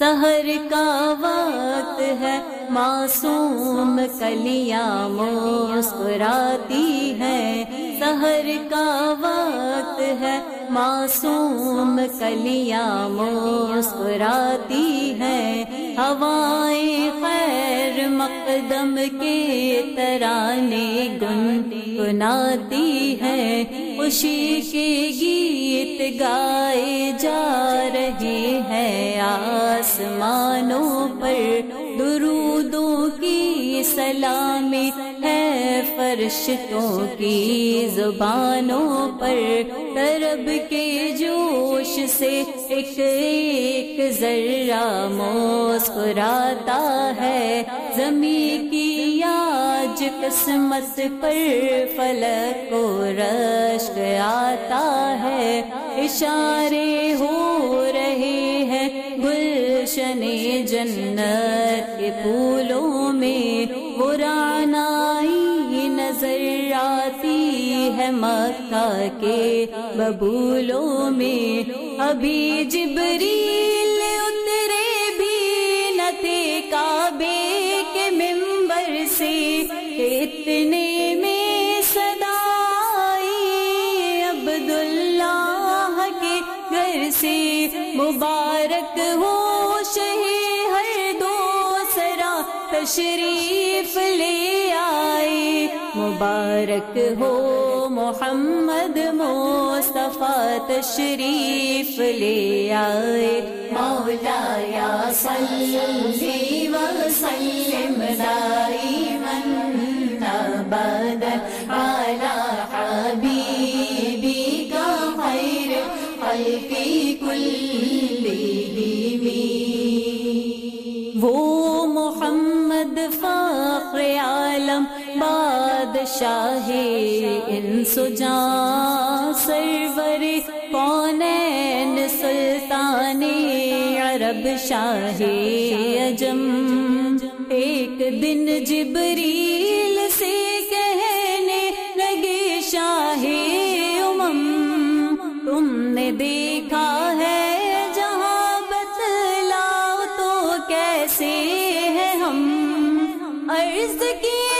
سہر کا وقت ہے۔ معصوم کلیاں مسکراتی ہے سہر کا وقت ہے۔ معصوم کلیاں مسکراتی ہے ہوائیں خیر مقدم کے ترانے گنگناتی ہے خوشی کے گیت گائے جا آسمانوں پر درودوں کی سلامی ہے، فرشتوں کی زبانوں پر طرب کے جوش سے ایک ایک ذرہ مسکراتا ہے۔ زمین کی آج قسمت پر فلک کو رشک آتا ہے۔ اشارے ہو گلشن جنت کے پھولوں میں پرانائی نظر آتی ہے مکہ کے ببولوں میں۔ ابھی جبریل اترے بھی نہ تھے کعبے کے ممبر سے۔ اتنے میں صدائی عبداللہ کے گھر سے مبارک ہو شہی ہر دو سرا تشریف لے آئے مبارک ہو محمد مصطفیٰ تشریف لے آئے مولا یا صلی وسلم دائما ابدا على حبيبك خير خلق كلهم محمد فخر عالم، بادشاہ ان سجاں سرور کونین سلطان عرب شاہ اجم۔ ایک دن جبریل سے کہنے لگے، شاہ امم، تم نے دیکھا ہے جہاں بتلاؤ تو کیسے ہے ہم؟ I is the key.